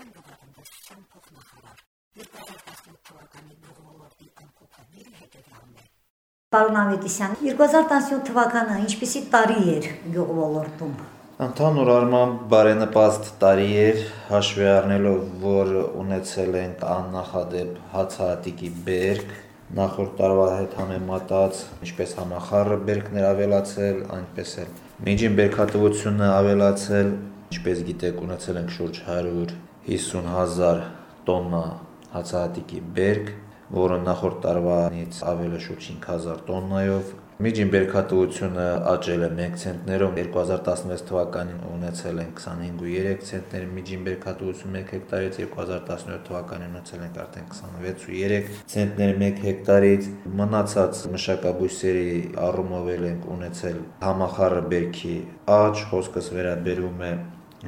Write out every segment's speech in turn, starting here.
Հայաստան գյուղատնտեսության փոխնախարար։ 2018 թվականի գյուղոլորտի ամփոփումները հետևյալն են։ Պարոն Ավետիսյան, 2017 թվականը ինչպիսի տարի էր գյուղոլորտում։ Ընդհանուր առմամբ բարենպաստ տարի էր, հաշվի առնելով, որ ունեցել ենք աննախադեպ հացահատիկի բերք, նախորդ տարվա հետ համեմատած, ինչպես համախառը բերքներ ավելացել, այնպես էլ միջին բերքատվությունը ավելացել, ինչպես գիտեք, ունեցել ենք շուրջ 100 50000 տոննա հացահատիկի բերք, որը նախորդ տարվանից ավել է շուրջ 5000 տոննայով։ Միջին բերքատվությունը աճել է 1 ցենտներով, 2016 թվականին ունեցել են 25.3 ցենտներ միջին բերքատվություն 1 հեկտարից, 2017 թվականին ունեցել են արդեն 26.3 ցենտներ 1 հեկտարից։ Մնացած մշակաբույսերի առումով էլ ենք ունեցել համախառը բերքի աճ, խոսքս վերաբերում է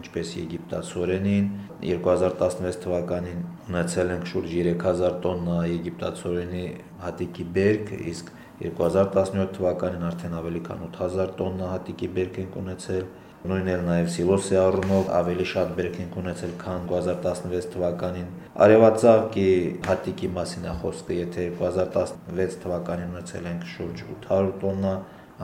ինչպես եգիպտացորենին 2016 թվականին ունեցել ենք շուրջ 3000 տոննա եգիպտացորենի հատիկի բերք, իսկ 2017 թվականին արդեն ավելի քան 8000 տոննա հատիկի բերք ենք ունեցել նույնն էլ նաև սիլոսի առումով ավելի շատ բերք ենք ունեցել, քան 2016 թվականին։ Արևածաղկի հատիկի մասին է խոսքը, եթե 2016 թվականին ունեցել ենք շուրջ 800 տոննա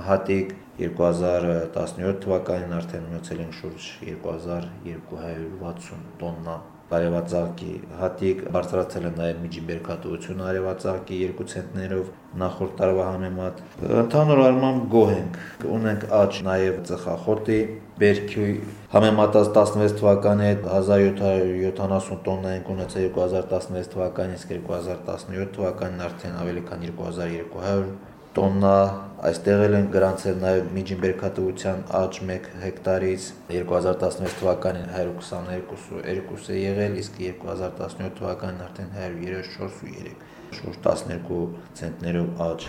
հատիկ 2017 թվականին արդեն ունեցել ենք շուրջ 2260 տոննա արևածաղկի հատիկ բարձրացել է նաև միջին բերքատվությունը արևածաղկի 2 ցենտներով նախորդ տարվա համեմատ ընդհանուր առմամբ գոհ ենք ունենք աճ նաև ծխախոտի բերքի համեմատած 16 թվականի հետ 1770 տոննա ենք ունեցել 2016 թվականից 2017 թվականին արդեն ավելի քան 2200 տոննա այստեղ էլ են գրանցել նաև միջին բերքատվության աճ 1 հեկտարից 2016 թվականին 122.2 է եղել, իսկ 2017 թվականին արդեն 134.3 շուրջ 12 ցենտներով աճ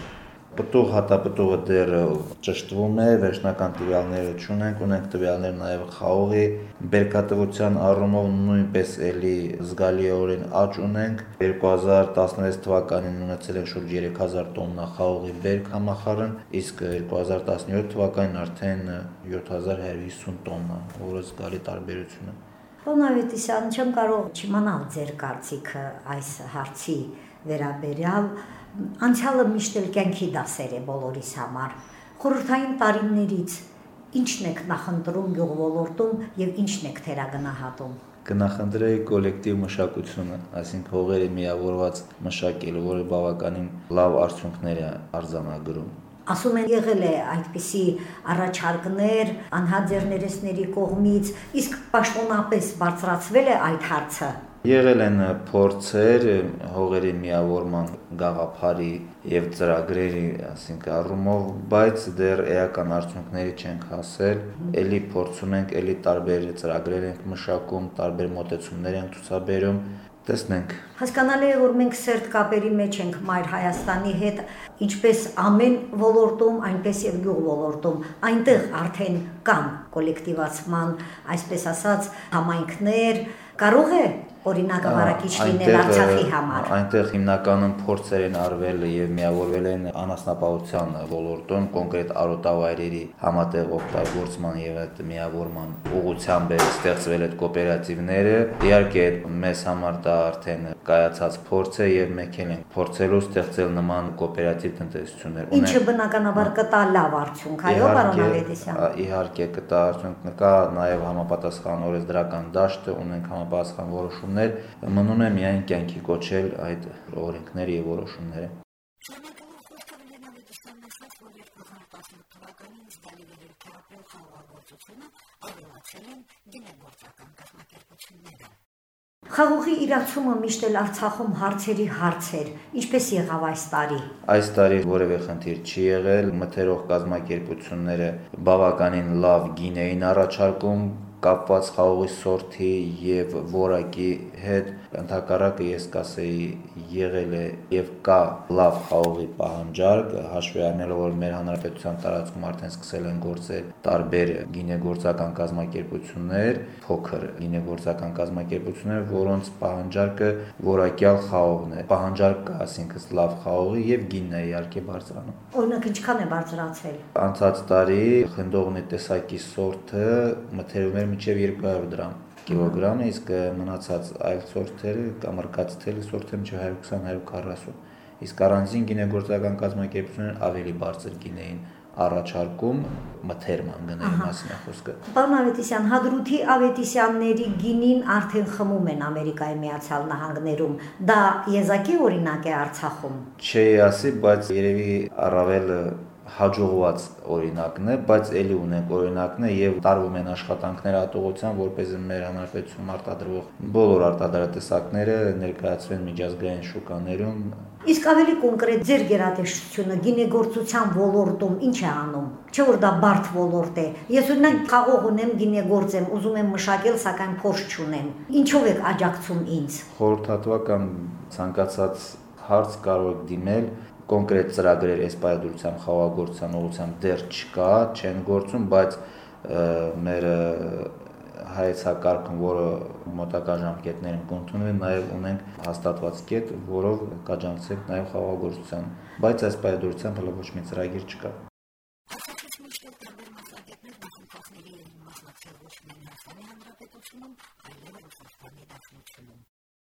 Պտուղ հատապտուղը դեռ ճշտվում է, վերջնական տվյալները չունենք, ունենք տվյալներ նաև խաղողի բերքատվության առումով նույնպես էլի զգալիորեն աճ ունենք։ 2016 թվականին ունեցել ենք շուրջ 3000 տոննա խաղողի բերք համախառն, իսկ 2017 թվականին արդեն 7150 տոննա, որը զգալի տարբերություն է։ Պոնավետիսյան, չեմ կարող չիմանալ ձեր կարծիքը այս հարցի վերաբերյալ անցյալը միշտ էլ կյանքի դասեր է բոլորիս համար։ Խորհրդային տարիներից ի՞նչն եք նախընտրում գյուղվոլորտում եւ ի՞նչն եք թերագնահատում կնախընտրեի կոլեկտիվ մշակությունը, այսինքն հողերի միավորված մշակելը, որը բավականին լավ արդյունքներ է արձանագրում ասում են եղել է այդպիսի առաջարկներ անհաձեռներեսների կողմից, իսկ պաշտոնապես բարձրացվել է այդ հարցը Եղել են փորձեր հողերի միավորման գաղափարի եւ ծրագրերի, ասինքն առումով, բայց դեռ էական արդյունքների չենք հասել։ Էլի փորձում ենք, էլի տարբեր ծրագրեր ենք մշակում, տարբեր մոտեցումներ ենք ցուցաբերում, տեսնենք։ Հասկանալի է, որ մենք սերտ կապերի մեջ ենք Մայր Հայաստանի հետ, ինչպես ամեն ոլորտում, այնպես եւ գյուղ ոլորտում։ Այնտեղ արդեն կան կոլեկտիվացման, այսպես ասած, համայնքներ, կարող է օրինակ վարակիչ լինել Արցախի համար։ Այնտեղ հիմնականում փորձեր են արվել եւ միավորվել են անասնապահության ոլորտում, կոնկրետ արոտավայրերի համատեղ օգտագործման եւ այդ միավորման ուղղությամբ է ստեղծվել այդ կոոպերատիվները։ Իհարկե մեզ համար դա արդեն կայացած փորձ է եւ մենք ենք փորձելու ստեղծել նման կոոպերատիվ տնտեսություններ։ Ինչը բնականաբար կտա լավ արդյունք, այո, պարոն Ավետիսյան։ Իհարկե կտա արդյունք, կա նաեւ համապատասխան օրենսդրական դաշտը, ունենք համապատասխան որոշումներ որոշումներ, մնում է միայն կյանքի կոչել այդ օրենքները եւ որոշումները։ Խաղողի իրացումը միշտ էլ Արցախում հարցերի հարց էր։ Ինչպես եղավ այս տարի։ Այս տարի որևէ խնդիր չի եղել, մթերող կազմակերպությունները բավականին լավ գին էին առաջարկում, կապված խաղողի սորթի եւ որակի հետ ընդհակառակը ես կասեի եղել է եւ կա լավ խաղողի պահանջարկ հաշվի առնելով որ մեր հանրապետության տարածքում արդեն սկսել են գործել տարբեր գինեգործական կազմակերպություններ փոքր գինեգործական կազմակերպություններ որոնց պահանջարկը որակյալ խաղողն է պահանջարկ կա ասինքն լավ խաղողի եւ գինն է իհարկե բարձրանում օրինակ ինչքան է բարձրացել? Անցած տարի խնդողնի տեսակի սորթը մթերումներ մինչև 200 դրամ կիլոգրամ, իսկ մնացած այլ սորտերը կամ արկած թելի սորտերը մինչև 120-140։ Իսկ առանձին գինեգործական կազմակերպությունները ավելի բարձր գին էին առաջարկում մթերման գների մասին է խոսքը։ Պարոն Ավետիսյան, Հադրութի Ավետիսյանների գինին արդեն խմում են Ամերիկայի Միացյալ Նահանգներում։ Դա եզակի օրինակ է Արցախում։ Չի ասի, բայց երևի առավել հաջողված օրինակն է, բայց ելի ունենք օրինակն է եւ տարվում են աշխատանքներ ատողության, որպեսզի մեր հանրապետությունում արտադրվող բոլոր արտադրատեսակները ներկայացվեն միջազգային շուկաներում Իսկ ավելի կոնկրետ ձեր գերատեսչությունը գինեգործության ոլորտում ինչ է անում։ Չէ որ դա բարդ ոլորտ է։ Ես օրինակ խաղող ունեմ, գինեգործ եմ, ուզում եմ մշակել, սակայն փորձ չունեմ։ Ինչով եք աջակցում ինձ։ Խորհրդատվական ցանկացած հարց կարող եք դիմել կոնկրետ ծրագրեր այս պայմանությամբ խաղաղագործության ուղղությամբ դեռ չկա, չեն գործում, բայց մեր հայեցակարգն, որը մոտակա ժամկետներին կընդունվի, նաև ունենք հաստատված կետ, որով կաջակցենք նաև խաղաղագործության, բայց այս պայմանությամբ հələ ոչ մի ծրագիր չկա։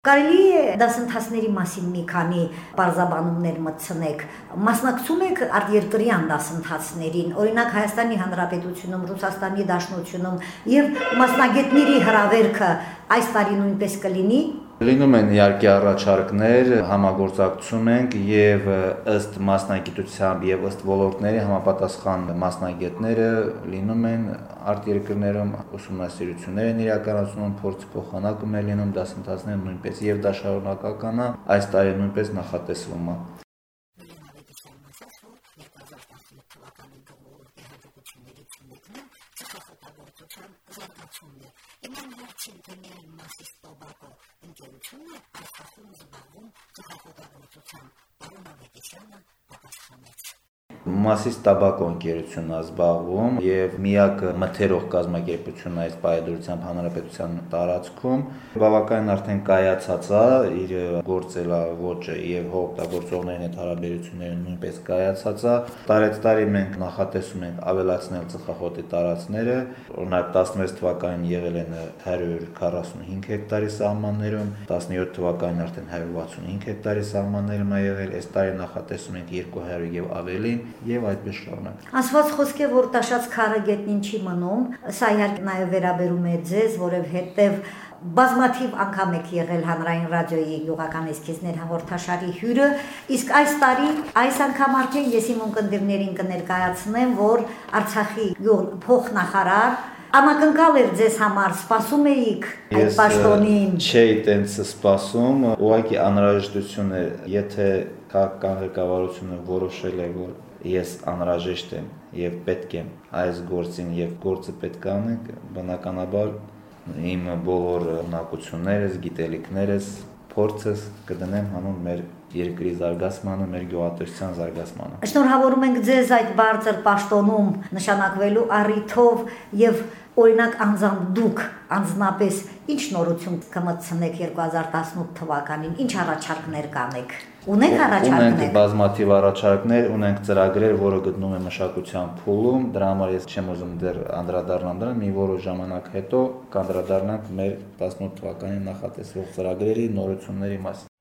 Կարելի է դասընթացների մասին մի քանի բարձաբանումներ մտցնեք։ Մասնակցում եք արտերկրյան դասընթացներին, օրինակ Հայաստանի Հանրապետությունում, Ռուսաստանի Դաշնությունում եւ մասնագետների հրավերքը այս տարի նույնպես կլինի։ Լինում են իհարկե առաջարկներ, համագործակցում ենք եւ ըստ մասնագիտությամբ եւ ըստ ոլորտների համապատասխան մասնագետները լինում են արտերկրներում ուսումնասիրություններ են իրականացնում, փորձ փոխանակում է լինում դասընթացները նույնպես եւ դա շարունակական է, այս տարի նույնպես նախատեսվում է։ Իման վերջին թեմային մասի ստոբակո ընկերությունը Արցախում զբաղվում ծխախոտագործությամբ։ Պարոն Ավետիսյանը պատասխանեց Մասիս տաբակո ընկերությունն է զբաղվում եւ միակ մթերող կազմակերպությունն այս պայդրությամբ հանրապետության տարածքում բավականին արդեն կայացած է իր գործելա ոճը եւ հողօգտագործողներին հետ հարաբերությունները նույնպես կայացած է տարեց տարի մենք նախատեսում ենք ավելացնել ծխախոտի տարածքները օրինակ 16 թվականին եղել են 145 հեկտարի սահմաններում 17 թվականին արդեն 165 հեկտարի սահմաններում ա եղել այս տարի նախատեսում ենք 200 եւ ավելին եւ այդպես շարունակ։ Ասված խոսք է, որ տաշած քարը գետնին չի մնում, սա իհարկե նաեւ վերաբերում է ձեզ, որովհետեւ բազմաթիվ անգամ եք եղել հանրային ռադիոյի յուղական էսքիզներ հաղորդաշարի հյուրը, իսկ այս տարի այս անգամ արդեն ես իմ ունկնդիրներին կներկայացնեմ, որ Արցախի յուղ փոխնախարար Անակնկալ էր ձեզ համար, սպասում էիք այդ պաշտոնին։ Չէի տենց սպասում, ուղղակի անհրաժեշտություն է, եթե քաղաքական ղեկավարությունը որոշել է, որ ես անհրաժեշտ եմ եւ պետք եմ այս գործին եւ գործը պետք է անենք, բնականաբար իմ բոլոր հնակություններս, գիտելիքներս, փորձս կդնեմ հանուն մեր երկրի զարգացմանը, մեր գյուղատնտեսության զարգացմանը։ Շնորհավորում ենք ձեզ այդ բարձր պաշտոնում նշանակվելու առիթով եւ օրինակ անձամբ դուք անձնապես ինչ նորություն կմտցնեք 2018 թվականին, ինչ առաջարկներ կանեք։ Ունենք առաջարկներ։ Ունենք բազմաթիվ առաջարկներ, ունենք ծրագրեր, որը գտնում է մշակության փուլում, դրա համար ես չեմ ուզում դեռ անդրադառնալ դրան, մի որոշ ժամանակ հետո կանդրադառնանք մեր 18 թվականի նախատեսվող ծրագրերի նորությունների մասին։